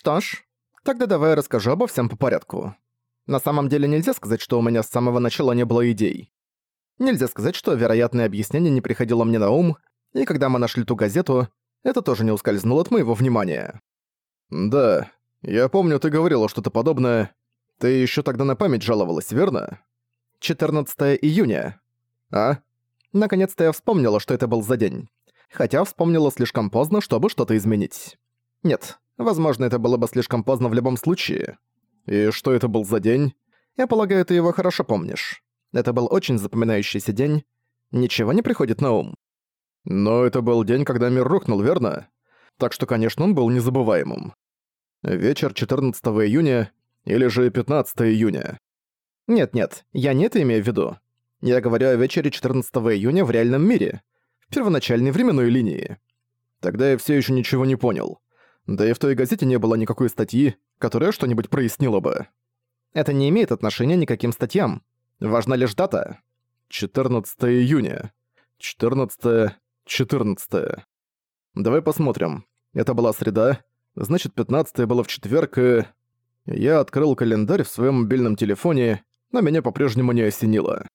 Что ж, тогда давай расскажу обо всем по порядку. На самом деле нельзя сказать, что у меня с самого начала не было идей. Нельзя сказать, что вероятное объяснение не приходило мне на ум, и когда мы нашли ту газету, это тоже не ускользнуло от моего внимания. «Да, я помню, ты говорила что-то подобное. Ты еще тогда на память жаловалась, верно?» 14 июня. А? Наконец-то я вспомнила, что это был за день. Хотя вспомнила слишком поздно, чтобы что-то изменить. Нет, возможно, это было бы слишком поздно в любом случае. И что это был за день? Я полагаю, ты его хорошо помнишь. Это был очень запоминающийся день. Ничего не приходит на ум. Но это был день, когда мир рухнул, верно? Так что, конечно, он был незабываемым. Вечер 14 июня или же 15 июня. Нет-нет, я не это имею в виду. Я говорю о вечере 14 июня в реальном мире. В первоначальной временной линии. Тогда я все еще ничего не понял. Да и в той газете не было никакой статьи, которая что-нибудь прояснила бы. Это не имеет отношения ни к каким статьям. Важна лишь дата. 14 июня. 14 14 Давай посмотрим. Это была среда, значит 15 было в четверг, и... Я открыл календарь в своем мобильном телефоне, но меня по-прежнему не осенило.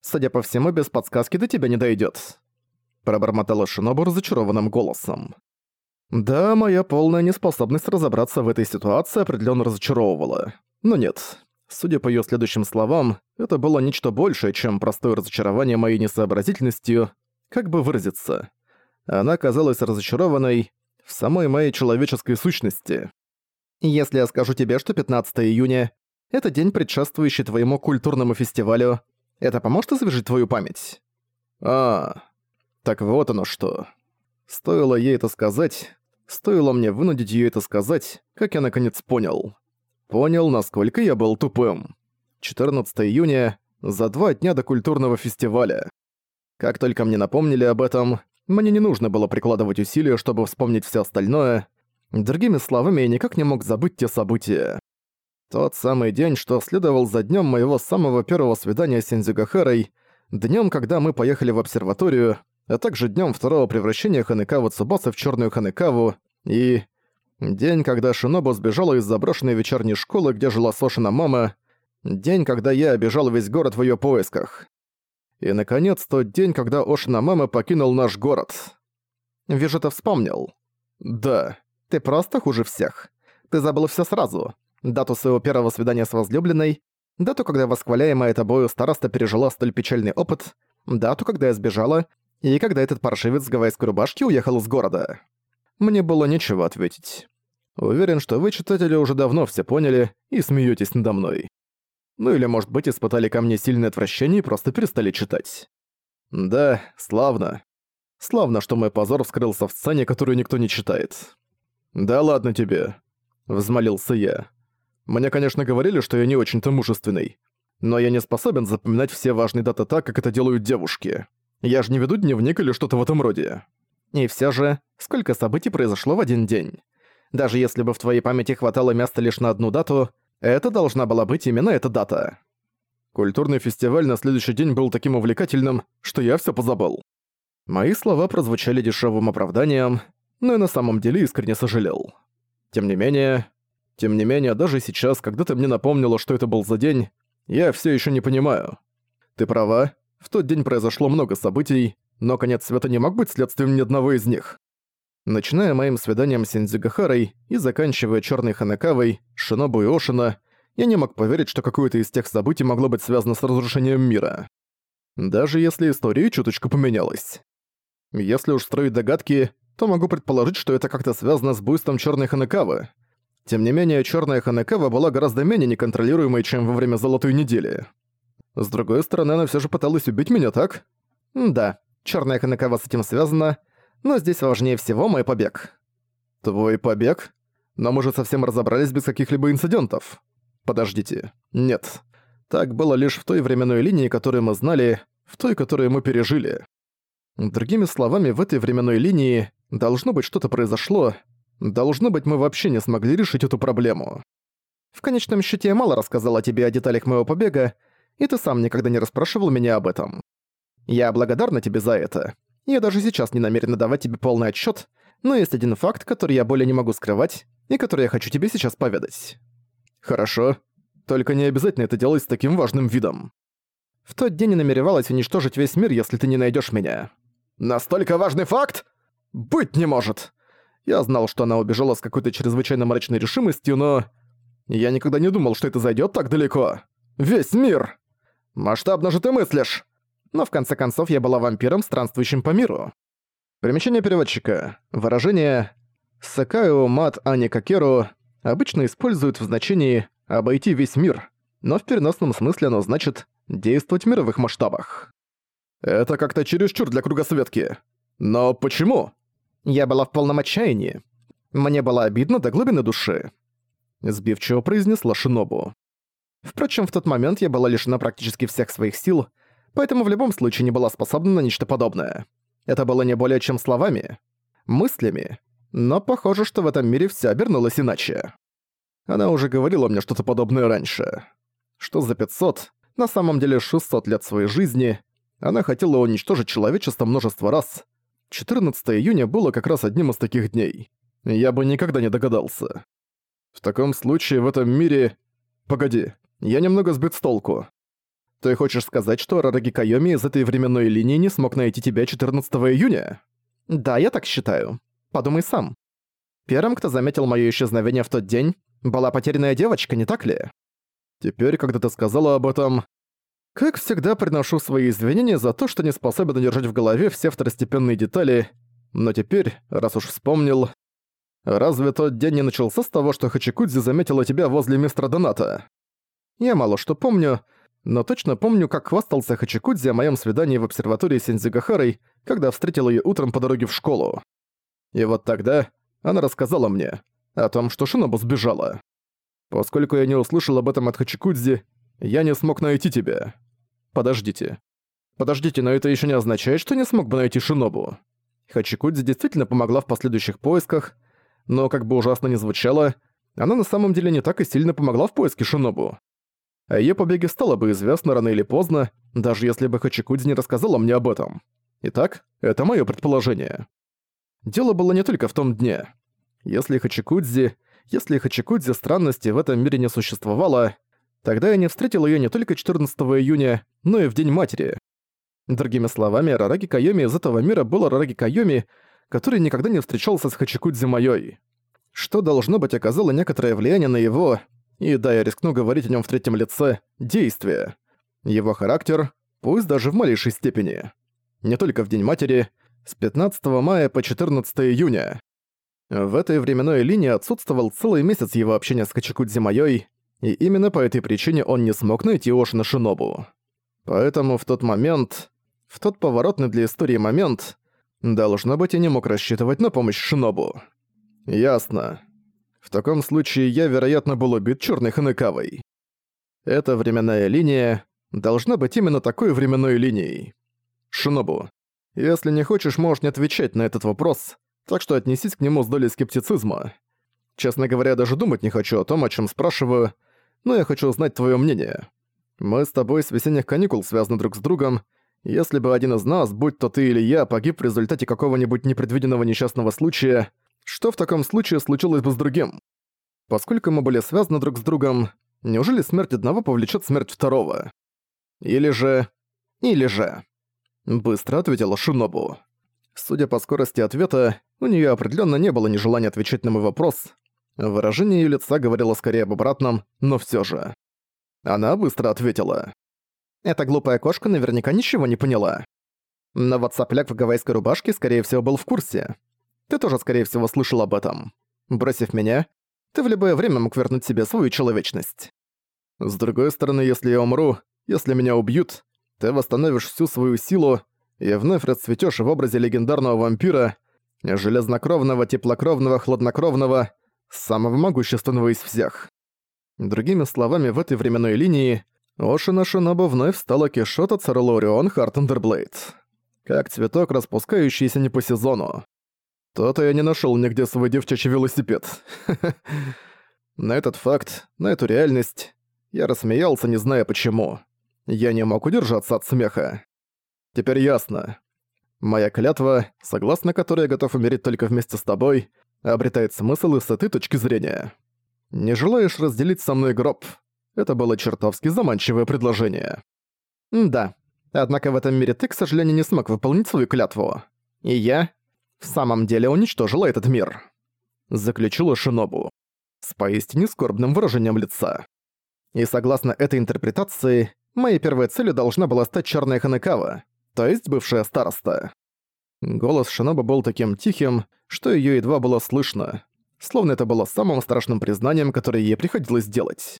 Судя по всему, без подсказки до тебя не дойдет. Пробормотала Шинобу разочарованным голосом. Да, моя полная неспособность разобраться в этой ситуации определенно разочаровывала. Но нет. Судя по ее следующим словам, это было нечто большее, чем простое разочарование моей несообразительностью, как бы выразиться. Она казалась разочарованной в самой моей человеческой сущности. Если я скажу тебе, что 15 июня — это день, предшествующий твоему культурному фестивалю, это поможет освежить твою память? А, так вот оно что. Стоило ей это сказать, стоило мне вынудить ее это сказать, как я наконец понял. Понял, насколько я был тупым. 14 июня, за два дня до культурного фестиваля. Как только мне напомнили об этом, мне не нужно было прикладывать усилия, чтобы вспомнить все остальное. Другими словами, я никак не мог забыть те события. Тот самый день, что следовал за днем моего самого первого свидания с Синдзюгахарой, днем, когда мы поехали в обсерваторию, а также днем второго превращения Ханекаву Цубасы в черную Ханекаву, и... День, когда Шинобу сбежала из заброшенной вечерней школы, где жила Сошина мама, день, когда я обежал весь город в ее поисках. И, наконец, тот день, когда Ошина мама покинул наш город. Вижу, ты вспомнил. Да. Ты просто хуже всех. Ты забыл все сразу. Дату своего первого свидания с возлюбленной, дату, когда восхваляемая тобою староста пережила столь печальный опыт, дату, когда я сбежала, и когда этот паршивец с гавайской рубашки уехал из города. Мне было нечего ответить. Уверен, что вы, читатели, уже давно все поняли и смеетесь надо мной. Ну или, может быть, испытали ко мне сильное отвращение и просто перестали читать. Да, славно. Славно, что мой позор вскрылся в сцене, которую никто не читает. «Да ладно тебе», — взмолился я. «Мне, конечно, говорили, что я не очень-то мужественный, но я не способен запоминать все важные даты так, как это делают девушки. Я же не веду дневник или что-то в этом роде». И все же, сколько событий произошло в один день. Даже если бы в твоей памяти хватало места лишь на одну дату, это должна была быть именно эта дата. Культурный фестиваль на следующий день был таким увлекательным, что я все позабыл. Мои слова прозвучали дешевым оправданием, но и на самом деле искренне сожалел. Тем не менее... Тем не менее, даже сейчас, когда ты мне напомнила, что это был за день, я все еще не понимаю. Ты права, в тот день произошло много событий, но конец света не мог быть следствием ни одного из них. Начиная моим свиданием с Синдзюгахарой и заканчивая Черной Ханекавой, Шинобу и Ошина, я не мог поверить, что какое-то из тех событий могло быть связано с разрушением мира. Даже если история чуточку поменялась. Если уж строить догадки, то могу предположить, что это как-то связано с буйством Черной Ханекавы. Тем не менее, Черная Ханекава была гораздо менее неконтролируемой, чем во время Золотой Недели. С другой стороны, она все же пыталась убить меня, так? Да, Черная Ханекава с этим связана, но здесь важнее всего мой побег. Твой побег? Но мы же совсем разобрались без каких-либо инцидентов. Подождите. Нет. Так было лишь в той временной линии, которую мы знали, в той, которую мы пережили. Другими словами, в этой временной линии должно быть что-то произошло, должно быть мы вообще не смогли решить эту проблему. В конечном счете я мало рассказала тебе о деталях моего побега, и ты сам никогда не расспрашивал меня об этом. Я благодарна тебе за это. Я даже сейчас не намерена давать тебе полный отчет, но есть один факт, который я более не могу скрывать, и который я хочу тебе сейчас поведать. Хорошо. Только не обязательно это делать с таким важным видом. В тот день я намеревалась уничтожить весь мир, если ты не найдешь меня. Настолько важный факт? Быть не может. Я знал, что она убежала с какой-то чрезвычайно мрачной решимостью, но... Я никогда не думал, что это зайдет так далеко. Весь мир! Масштабно же ты мыслишь! Но в конце концов я была вампиром, странствующим по миру. Примечание переводчика. Выражение «сакаю мат ани какеру» обычно используют в значении «обойти весь мир», но в переносном смысле оно значит «действовать в мировых масштабах». Это как-то чересчур для кругосветки. Но почему? Я была в полном отчаянии. Мне было обидно до глубины души. Сбивчиво произнесла Шинобу. Впрочем, в тот момент я была лишена практически всех своих сил, поэтому в любом случае не была способна на нечто подобное. Это было не более чем словами, мыслями, но похоже, что в этом мире все обернулось иначе. Она уже говорила мне что-то подобное раньше. Что за 500, на самом деле 600 лет своей жизни, она хотела уничтожить человечество множество раз. 14 июня было как раз одним из таких дней. Я бы никогда не догадался. В таком случае в этом мире... Погоди, я немного сбит с толку. Ты хочешь сказать, что Рараги Кайоми из этой временной линии не смог найти тебя 14 июня? Да, я так считаю. Подумай сам. Первым, кто заметил моё исчезновение в тот день, была потерянная девочка, не так ли? Теперь, когда ты сказала об этом... Как всегда, приношу свои извинения за то, что не способен удержать в голове все второстепенные детали, но теперь, раз уж вспомнил... Разве тот день не начался с того, что Хачикудзи заметила тебя возле мистера Доната? Я мало что помню, но точно помню, как хвастался Хачикудзи о моем свидании в обсерватории с Синдзигахарой, когда встретил ее утром по дороге в школу. И вот тогда она рассказала мне о том, что Шинобу сбежала. Поскольку я не услышал об этом от Хачикудзи, я не смог найти тебя. Подождите. Подождите, но это еще не означает, что не смог бы найти Шинобу. Хачикудзи действительно помогла в последующих поисках, но как бы ужасно ни звучало, она на самом деле не так и сильно помогла в поиске Шинобу. О её побеге стало бы известно рано или поздно, даже если бы Хачикудзи не рассказала мне об этом. Итак, это моё предположение. Дело было не только в том дне. Если Хачикудзи... Если Хачикудзи странности в этом мире не существовало, тогда я не встретил её не только 14 июня, но и в День Матери. Другими словами, Рараги Кайоми из этого мира был Рараги Кайоми, который никогда не встречался с Хачикудзи Майой. Что, должно быть, оказало некоторое влияние на его, и да, я рискну говорить о нем в третьем лице, действия. Его характер, пусть даже в малейшей степени. Не только в День Матери, с 15 мая по 14 июня. В этой временной линии отсутствовал целый месяц его общения с Качикудзи Майой, и именно по этой причине он не смог найти Ошина Шинобу. Поэтому в тот момент, в тот поворотный для истории момент, должно быть, я не мог рассчитывать на помощь Шинобу. Ясно. В таком случае я, вероятно, был убит Чёрной Ханекавой. Эта временная линия должна быть именно такой временной линией. Шинобу, если не хочешь, можешь не отвечать на этот вопрос, так что отнесись к нему с долей скептицизма. Честно говоря, даже думать не хочу о том, о чем спрашиваю, но я хочу узнать твое мнение. Мы с тобой с весенних каникул связаны друг с другом. Если бы один из нас, будь то ты или я, погиб в результате какого-нибудь непредвиденного несчастного случая, что в таком случае случилось бы с другим? Поскольку мы были связаны друг с другом, неужели смерть одного повлечет смерть второго? Или же... Или же... Быстро ответила Шинобу. Судя по скорости ответа, у нее определенно не было ни желания отвечать на мой вопрос. Выражение ее лица говорило скорее об обратном, но все же. Она быстро ответила. Эта глупая кошка наверняка ничего не поняла. Но вот сопляк в гавайской рубашке, скорее всего, был в курсе. Ты тоже, скорее всего, слышал об этом. Бросив меня, ты в любое время мог вернуть себе свою человечность. С другой стороны, если я умру, если меня убьют, ты восстановишь всю свою силу и вновь расцветёшь в образе легендарного вампира, железнокровного, теплокровного, хладнокровного, самого могущественного из всех. Другими словами, в этой временной линии Ошино Шинобу вновь стала Киссшот Ацеролаорион Хартандерблейд. Как цветок, распускающийся не по сезону. То-то я не нашёл нигде свой девчачий велосипед. На этот факт, на эту реальность, я рассмеялся, не зная почему. Я не мог удержаться от смеха. Теперь ясно. Моя клятва, согласно которой я готов умереть только вместе с тобой, обретает смысл и с этой точки зрения. Не желаешь разделить со мной гроб? Это было чертовски заманчивое предложение. Да, однако в этом мире ты, к сожалению, не смог выполнить свою клятву. И я в самом деле уничтожила этот мир. Заключила Шинобу. С поистине скорбным выражением лица. И согласно этой интерпретации, моей первой целью должна была стать Черная Ханекава, то есть бывшая староста. Голос Шиноба был таким тихим, что её едва было слышно, словно это было самым страшным признанием, которое ей приходилось делать.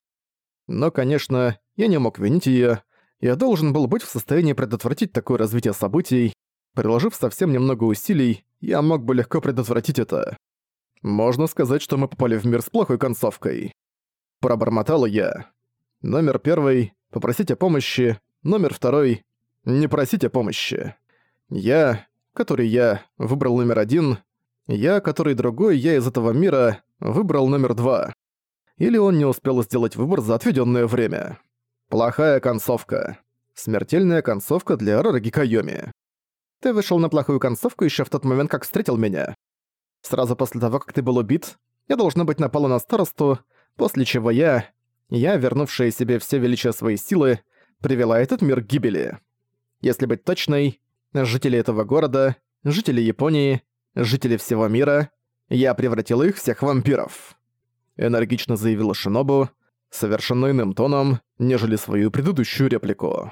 Но, конечно, я не мог винить её, я должен был быть в состоянии предотвратить такое развитие событий. Приложив совсем немного усилий, я мог бы легко предотвратить это. Можно сказать, что мы попали в мир с плохой концовкой. Пробормотал я. Номер первый — попросить о помощи. Номер второй — не просить о помощи. Я, который я, выбрал номер один. Я, который другой, я из этого мира, выбрал номер два. Или он не успел сделать выбор за отведенное время. Плохая концовка. Смертельная концовка для Арараги Кайоми. Ты вышел на плохую концовку еще в тот момент, как встретил меня. Сразу после того, как ты был убит, я должна быть напала на старосту, после чего я, я, вернувшая себе все величие своей силы, привела этот мир к гибели. Если быть точной, жители этого города, жители Японии, жители всего мира, я превратила их всех в вампиров. Энергично заявила Шинобу, совершенно иным тоном, нежели свою предыдущую реплику.